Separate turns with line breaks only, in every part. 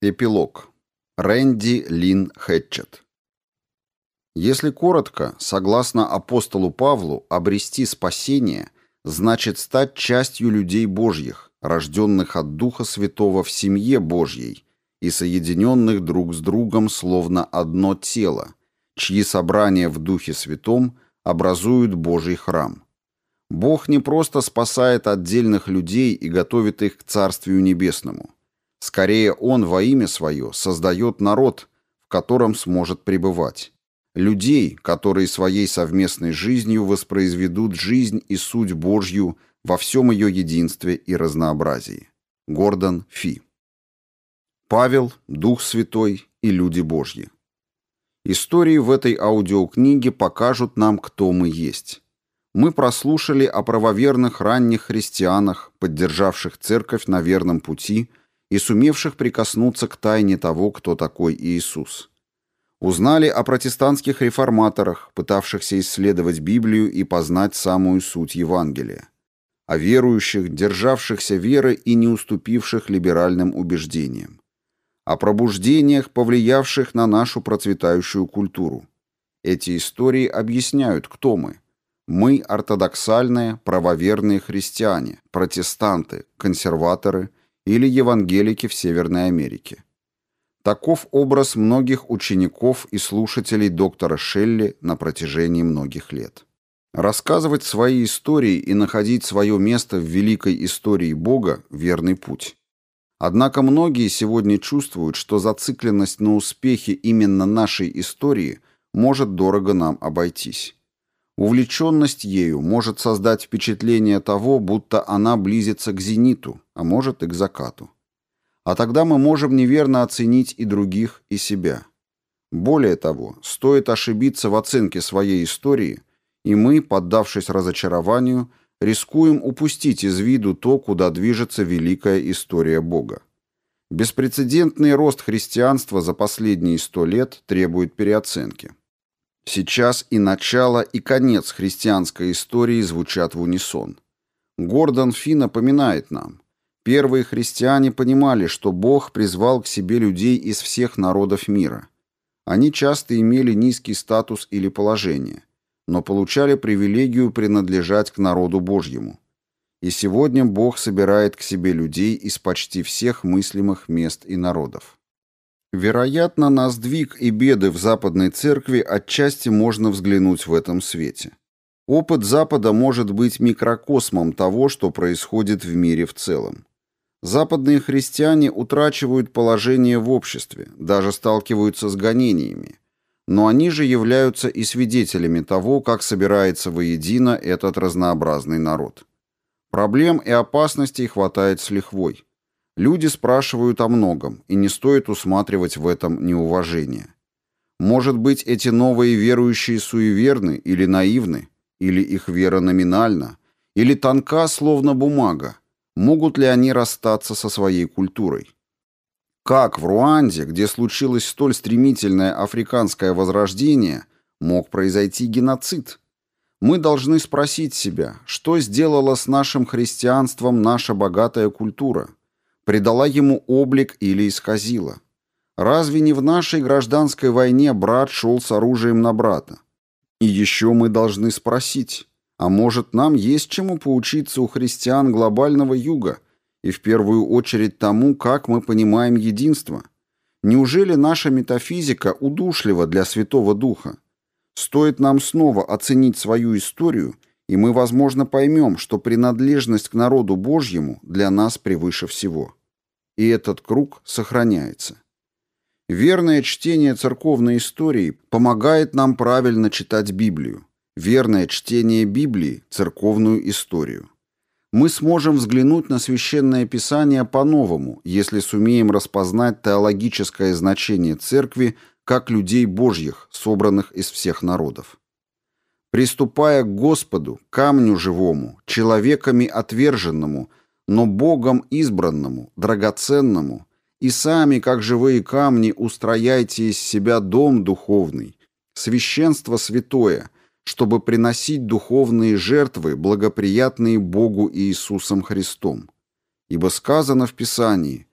Эпилог. Рэнди Лин Хэтчет. Если коротко, согласно апостолу Павлу, обрести спасение значит стать частью людей Божьих, рожденных от Духа Святого в семье Божьей и соединенных друг с другом словно одно тело, чьи собрания в Духе Святом образуют Божий храм. Бог не просто спасает отдельных людей и готовит их к Царствию Небесному – Скорее, он во имя свое создает народ, в котором сможет пребывать. Людей, которые своей совместной жизнью воспроизведут жизнь и суть Божью во всем ее единстве и разнообразии. Гордон Фи. Павел, Дух Святой и люди Божьи. Истории в этой аудиокниге покажут нам, кто мы есть. Мы прослушали о правоверных ранних христианах, поддержавших церковь на верном пути и сумевших прикоснуться к тайне того, кто такой Иисус. Узнали о протестантских реформаторах, пытавшихся исследовать Библию и познать самую суть Евангелия. О верующих, державшихся веры и не уступивших либеральным убеждениям. О пробуждениях, повлиявших на нашу процветающую культуру. Эти истории объясняют, кто мы. Мы – ортодоксальные, правоверные христиане, протестанты, консерваторы – или евангелики в Северной Америке. Таков образ многих учеников и слушателей доктора Шелли на протяжении многих лет. Рассказывать свои истории и находить свое место в великой истории Бога – верный путь. Однако многие сегодня чувствуют, что зацикленность на успехе именно нашей истории может дорого нам обойтись. Увлеченность ею может создать впечатление того, будто она близится к зениту, а может и к закату. А тогда мы можем неверно оценить и других, и себя. Более того, стоит ошибиться в оценке своей истории, и мы, поддавшись разочарованию, рискуем упустить из виду то, куда движется великая история Бога. Беспрецедентный рост христианства за последние сто лет требует переоценки. Сейчас и начало, и конец христианской истории звучат в унисон. Гордон Фи напоминает нам. Первые христиане понимали, что Бог призвал к себе людей из всех народов мира. Они часто имели низкий статус или положение, но получали привилегию принадлежать к народу Божьему. И сегодня Бог собирает к себе людей из почти всех мыслимых мест и народов. Вероятно, на сдвиг и беды в Западной Церкви отчасти можно взглянуть в этом свете. Опыт Запада может быть микрокосмом того, что происходит в мире в целом. Западные христиане утрачивают положение в обществе, даже сталкиваются с гонениями. Но они же являются и свидетелями того, как собирается воедино этот разнообразный народ. Проблем и опасностей хватает с лихвой. Люди спрашивают о многом, и не стоит усматривать в этом неуважение. Может быть, эти новые верующие суеверны или наивны, или их вера номинальна, или тонка, словно бумага. Могут ли они расстаться со своей культурой? Как в Руанде, где случилось столь стремительное африканское возрождение, мог произойти геноцид? Мы должны спросить себя, что сделала с нашим христианством наша богатая культура – придала ему облик или исказила. Разве не в нашей гражданской войне брат шел с оружием на брата? И еще мы должны спросить, а может нам есть чему поучиться у христиан глобального юга, и в первую очередь тому, как мы понимаем единство? Неужели наша метафизика удушлива для Святого Духа? Стоит нам снова оценить свою историю, и мы, возможно, поймем, что принадлежность к народу Божьему для нас превыше всего и этот круг сохраняется. Верное чтение церковной истории помогает нам правильно читать Библию. Верное чтение Библии – церковную историю. Мы сможем взглянуть на Священное Писание по-новому, если сумеем распознать теологическое значение Церкви как людей Божьих, собранных из всех народов. Приступая к Господу, камню живому, человеками отверженному, но Богом избранному, драгоценному, и сами, как живые камни, устрояйте из себя дом духовный, священство святое, чтобы приносить духовные жертвы, благоприятные Богу Иисусом Христом. Ибо сказано в Писании,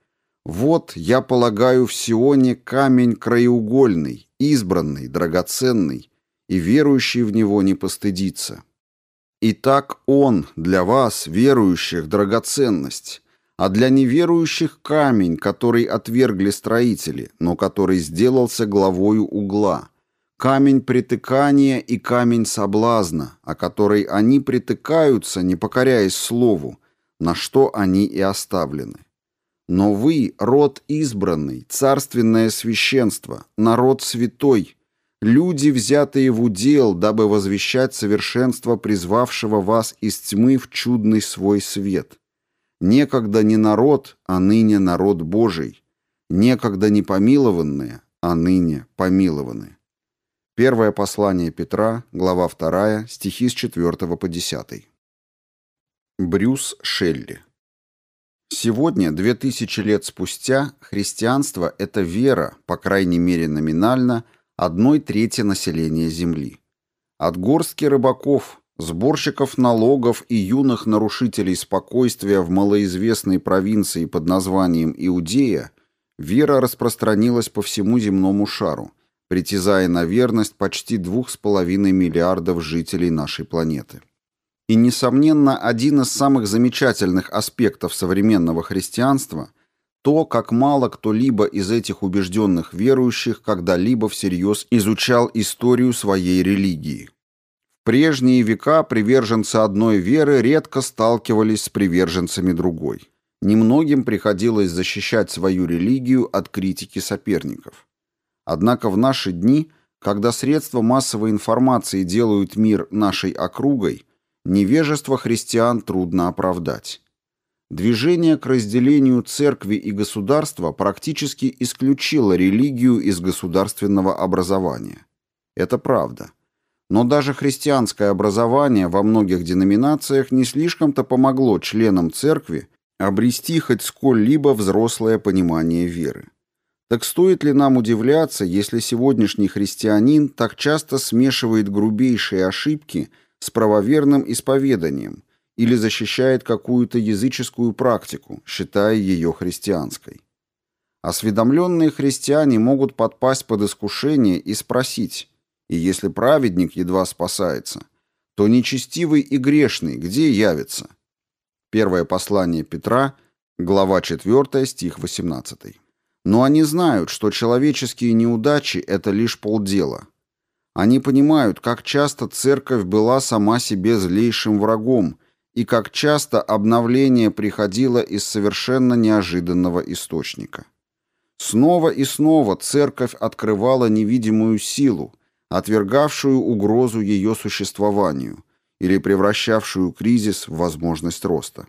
«Вот я полагаю в Сионе камень краеугольный, избранный, драгоценный, и верующий в него не постыдится». Итак, он для вас, верующих, драгоценность, а для неверующих камень, который отвергли строители, но который сделался главою угла, камень притыкания и камень соблазна, о который они притыкаются, не покоряясь слову, на что они и оставлены. Но вы — род избранный, царственное священство, народ святой, люди, взятые в удел, дабы возвещать совершенство призвавшего вас из тьмы в чудный свой свет. Некогда не народ, а ныне народ Божий, некогда не помилованные, а ныне помилованы. Первое послание Петра, глава 2, стихи с 4 по 10. Брюс Шелли Сегодня, две тысячи лет спустя, христианство – это вера, по крайней мере номинально, одной трети населения Земли. От горстки рыбаков, сборщиков налогов и юных нарушителей спокойствия в малоизвестной провинции под названием Иудея вера распространилась по всему земному шару, притязая на верность почти двух с половиной миллиардов жителей нашей планеты. И, несомненно, один из самых замечательных аспектов современного христианства – то, как мало кто-либо из этих убежденных верующих когда-либо всерьез изучал историю своей религии. В прежние века приверженцы одной веры редко сталкивались с приверженцами другой. Немногим приходилось защищать свою религию от критики соперников. Однако в наши дни, когда средства массовой информации делают мир нашей округой, невежество христиан трудно оправдать. Движение к разделению церкви и государства практически исключило религию из государственного образования. Это правда. Но даже христианское образование во многих деноминациях не слишком-то помогло членам церкви обрести хоть сколь-либо взрослое понимание веры. Так стоит ли нам удивляться, если сегодняшний христианин так часто смешивает грубейшие ошибки с правоверным исповеданием – или защищает какую-то языческую практику, считая ее христианской. Осведомленные христиане могут подпасть под искушение и спросить, и если праведник едва спасается, то нечестивый и грешный где явится? Первое послание Петра, глава 4, стих 18. Но они знают, что человеческие неудачи – это лишь полдела. Они понимают, как часто церковь была сама себе злейшим врагом и как часто обновление приходило из совершенно неожиданного источника. Снова и снова церковь открывала невидимую силу, отвергавшую угрозу ее существованию или превращавшую кризис в возможность роста.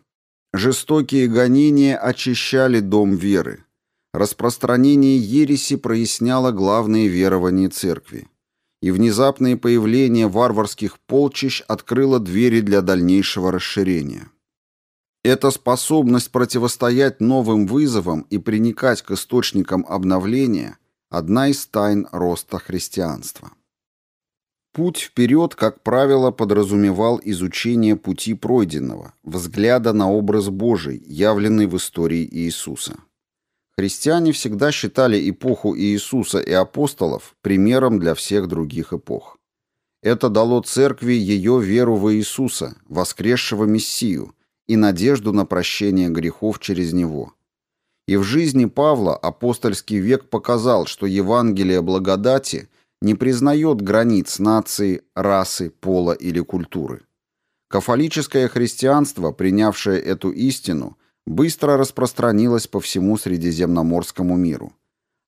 Жестокие гонения очищали дом веры. Распространение ереси проясняло главные верования церкви и внезапное появление варварских полчищ открыло двери для дальнейшего расширения. Эта способность противостоять новым вызовам и приникать к источникам обновления – одна из тайн роста христианства. Путь вперед, как правило, подразумевал изучение пути пройденного, взгляда на образ Божий, явленный в истории Иисуса. Христиане всегда считали эпоху Иисуса и апостолов примером для всех других эпох. Это дало церкви ее веру в Иисуса, воскресшего Мессию, и надежду на прощение грехов через Него. И в жизни Павла апостольский век показал, что Евангелие благодати не признает границ нации, расы, пола или культуры. Кафолическое христианство, принявшее эту истину, быстро распространилось по всему Средиземноморскому миру.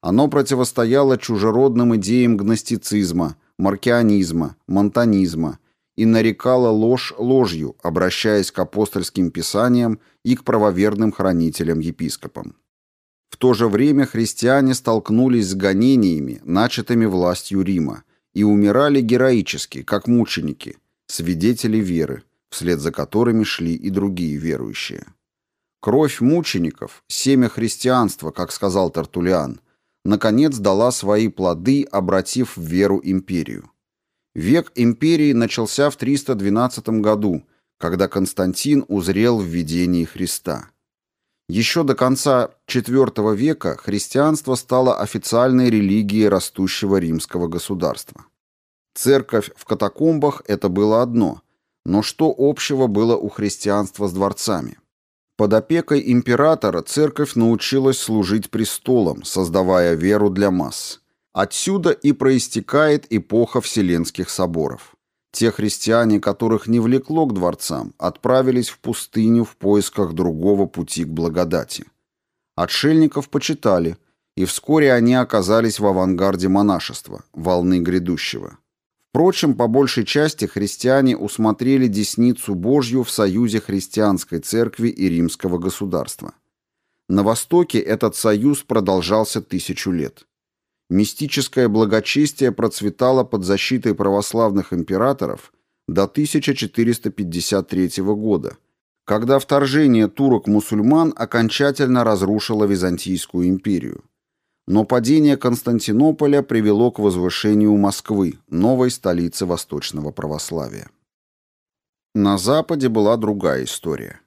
Оно противостояло чужеродным идеям гностицизма, маркианизма, монтанизма и нарекало ложь ложью, обращаясь к апостольским писаниям и к правоверным хранителям-епископам. В то же время христиане столкнулись с гонениями, начатыми властью Рима, и умирали героически, как мученики, свидетели веры, вслед за которыми шли и другие верующие. Кровь мучеников, семя христианства, как сказал Тартулиан, наконец дала свои плоды, обратив в веру империю. Век империи начался в 312 году, когда Константин узрел в видении Христа. Еще до конца IV века христианство стало официальной религией растущего римского государства. Церковь в катакомбах – это было одно, но что общего было у христианства с дворцами? Под опекой императора церковь научилась служить престолом, создавая веру для масс. Отсюда и проистекает эпоха Вселенских соборов. Те христиане, которых не влекло к дворцам, отправились в пустыню в поисках другого пути к благодати. Отшельников почитали, и вскоре они оказались в авангарде монашества, волны грядущего. Впрочем, по большей части христиане усмотрели десницу Божью в союзе христианской церкви и римского государства. На Востоке этот союз продолжался тысячу лет. Мистическое благочестие процветало под защитой православных императоров до 1453 года, когда вторжение турок-мусульман окончательно разрушило Византийскую империю. Но падение Константинополя привело к возвышению Москвы, новой столицы восточного православия. На Западе была другая история.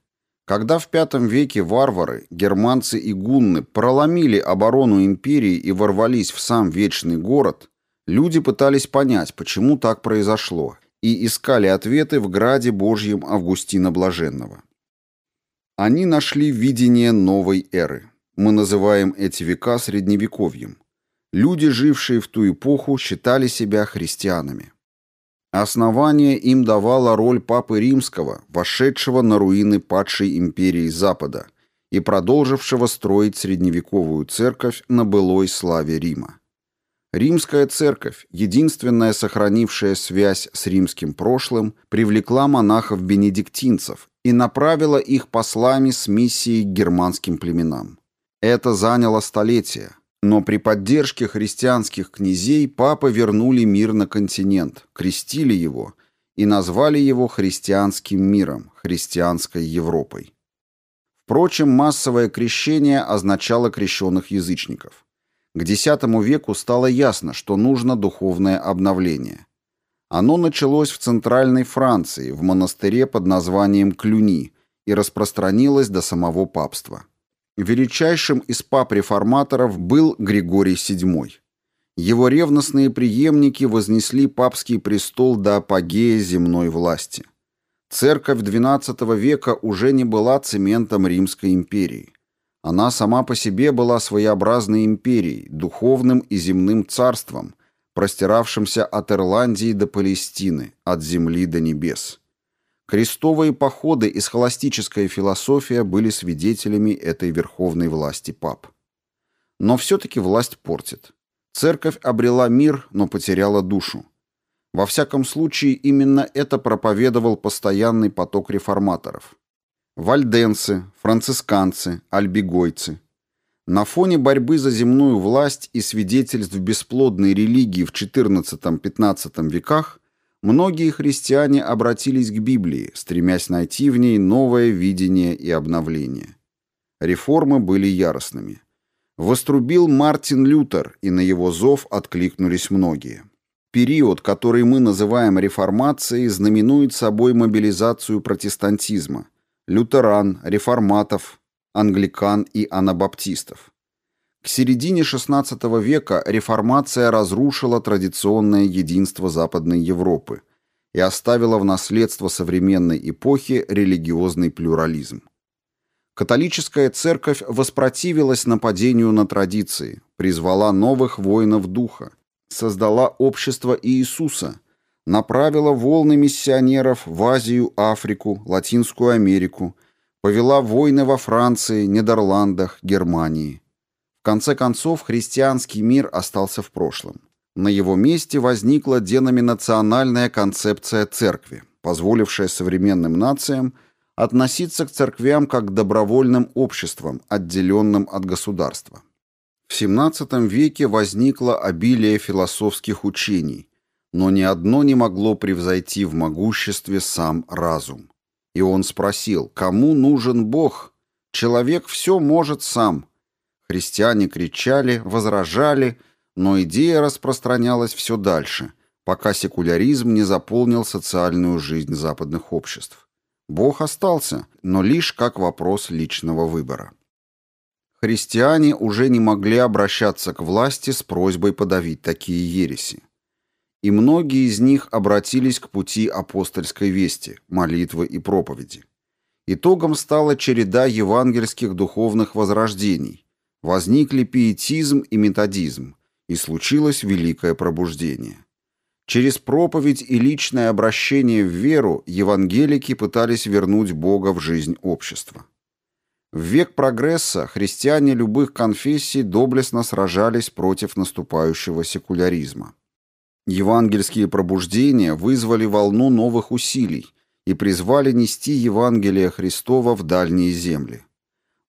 Когда в V веке варвары, германцы и гунны проломили оборону империи и ворвались в сам вечный город, люди пытались понять, почему так произошло, и искали ответы в граде Божьем Августина Блаженного. Они нашли видение новой эры. Мы называем эти века средневековьем. Люди, жившие в ту эпоху, считали себя христианами. Основание им давала роль Папы Римского, вошедшего на руины падшей империи Запада и продолжившего строить средневековую церковь на былой славе Рима. Римская церковь, единственная сохранившая связь с римским прошлым, привлекла монахов-бенедиктинцев и направила их послами с миссией к германским племенам. Это заняло столетия, но при поддержке христианских князей папы вернули мир на континент, крестили его и назвали его христианским миром, христианской Европой. Впрочем, массовое крещение означало крещенных язычников. К X веку стало ясно, что нужно духовное обновление. Оно началось в Центральной Франции, в монастыре под названием Клюни, и распространилось до самого папства. Величайшим из пап-реформаторов был Григорий VII. Его ревностные преемники вознесли папский престол до апогея земной власти. Церковь XII века уже не была цементом Римской империи. Она сама по себе была своеобразной империей, духовным и земным царством, простиравшимся от Ирландии до Палестины, от земли до небес. Крестовые походы и схоластическая философия были свидетелями этой верховной власти пап. Но все-таки власть портит. Церковь обрела мир, но потеряла душу. Во всяком случае, именно это проповедовал постоянный поток реформаторов. Вальденцы, францисканцы, альбигойцы. На фоне борьбы за земную власть и свидетельств бесплодной религии в XIV-XV веках Многие христиане обратились к Библии, стремясь найти в ней новое видение и обновление. Реформы были яростными. Вострубил Мартин Лютер, и на его зов откликнулись многие. Период, который мы называем реформацией, знаменует собой мобилизацию протестантизма, лютеран, реформатов, англикан и анабаптистов. К середине XVI века реформация разрушила традиционное единство Западной Европы и оставила в наследство современной эпохи религиозный плюрализм. Католическая церковь воспротивилась нападению на традиции, призвала новых воинов духа, создала общество Иисуса, направила волны миссионеров в Азию, Африку, Латинскую Америку, повела войны во Франции, Нидерландах, Германии. В конце концов, христианский мир остался в прошлом. На его месте возникла деноминациональная концепция церкви, позволившая современным нациям относиться к церквям как к добровольным обществам, отделенным от государства. В XVII веке возникло обилие философских учений, но ни одно не могло превзойти в могуществе сам разум. И он спросил, кому нужен Бог? Человек все может сам – Христиане кричали, возражали, но идея распространялась все дальше, пока секуляризм не заполнил социальную жизнь западных обществ. Бог остался, но лишь как вопрос личного выбора. христиане уже не могли обращаться к власти с просьбой подавить такие ереси. И многие из них обратились к пути апостольской вести, молитвы и проповеди. Итогом стала череда евангельских духовных возрождений. Возникли пиетизм и методизм, и случилось великое пробуждение. Через проповедь и личное обращение в веру евангелики пытались вернуть Бога в жизнь общества. В век прогресса христиане любых конфессий доблестно сражались против наступающего секуляризма. Евангельские пробуждения вызвали волну новых усилий и призвали нести Евангелие Христова в дальние земли.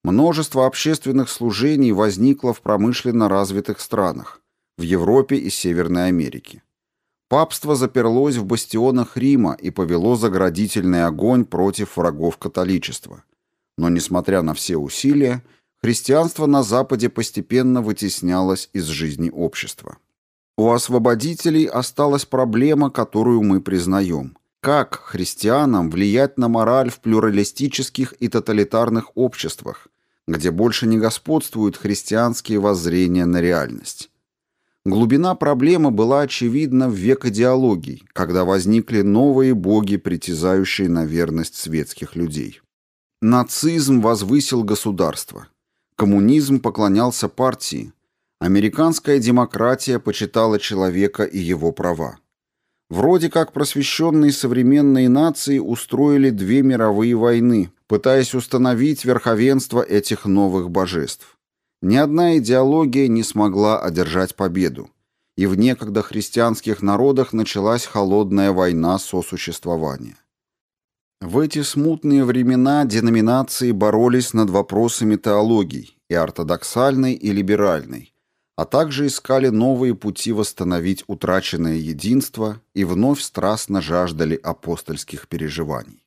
Множество общественных служений возникло в промышленно развитых странах, в Европе и Северной Америке. Папство заперлось в бастионах Рима и повело заградительный огонь против врагов католичества. Но, несмотря на все усилия, христианство на Западе постепенно вытеснялось из жизни общества. У освободителей осталась проблема, которую мы признаем. Как христианам влиять на мораль в плюралистических и тоталитарных обществах, где больше не господствуют христианские воззрения на реальность? Глубина проблемы была очевидна в век идеологий, когда возникли новые боги, притязающие на верность светских людей. Нацизм возвысил государство. Коммунизм поклонялся партии. Американская демократия почитала человека и его права. Вроде как просвещенные современные нации устроили две мировые войны, пытаясь установить верховенство этих новых божеств. Ни одна идеология не смогла одержать победу, и в некогда христианских народах началась холодная война сосуществования. В эти смутные времена деноминации боролись над вопросами теологий, и ортодоксальной, и либеральной, а также искали новые пути восстановить утраченное единство и вновь страстно жаждали апостольских переживаний.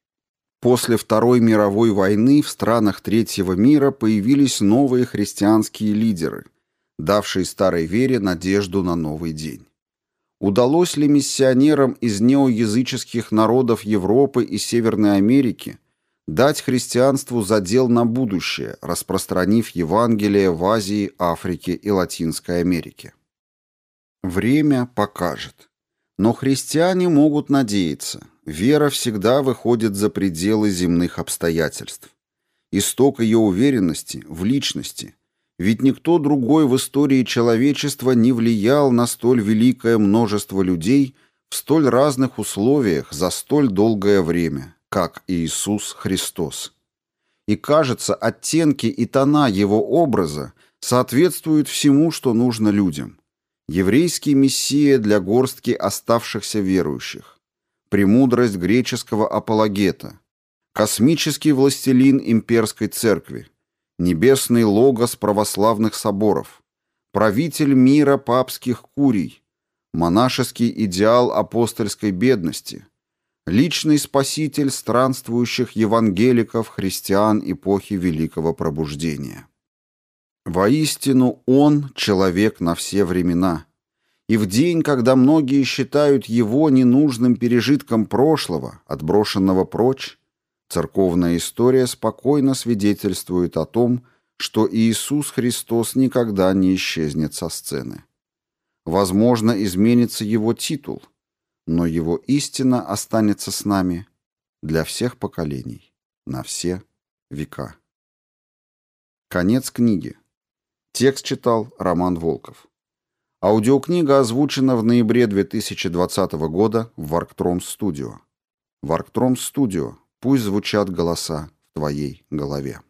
После Второй мировой войны в странах Третьего мира появились новые христианские лидеры, давшие старой вере надежду на новый день. Удалось ли миссионерам из неоязыческих народов Европы и Северной Америки дать христианству задел на будущее, распространив Евангелие в Азии, Африке и Латинской Америке? Время покажет. Но христиане могут надеяться – Вера всегда выходит за пределы земных обстоятельств. Исток ее уверенности в личности. Ведь никто другой в истории человечества не влиял на столь великое множество людей в столь разных условиях за столь долгое время, как Иисус Христос. И кажется, оттенки и тона его образа соответствуют всему, что нужно людям. Еврейский мессия для горстки оставшихся верующих. Премудрость греческого апологета, космический властелин имперской церкви, небесный логос православных соборов, правитель мира папских курий, монашеский идеал апостольской бедности, личный спаситель странствующих евангеликов христиан эпохи Великого Пробуждения. Воистину, Он – человек на все времена – и в день, когда многие считают его ненужным пережитком прошлого, отброшенного прочь, церковная история спокойно свидетельствует о том, что Иисус Христос никогда не исчезнет со сцены. Возможно, изменится его титул, но его истина останется с нами для всех поколений, на все века. Конец книги. Текст читал Роман Волков. Аудиокнига озвучена в ноябре 2020 года в Warktrons Studio. Warktrons Studio. Пусть звучат голоса в твоей голове.